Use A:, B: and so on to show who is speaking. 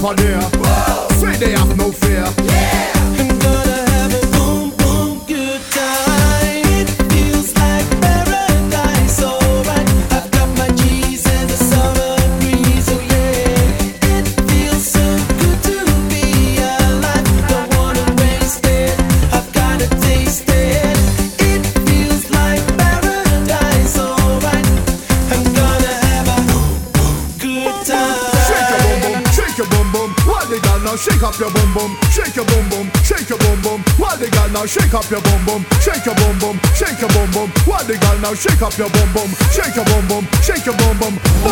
A: for there. Now shake up your boom boom, shake your boom boom, shake your boom boom. While the girl now shake up your boom boom, shake your boom boom, shake your boom boom. While the girl now shake up your boom boom, shake your boom boom, shake your boom boom.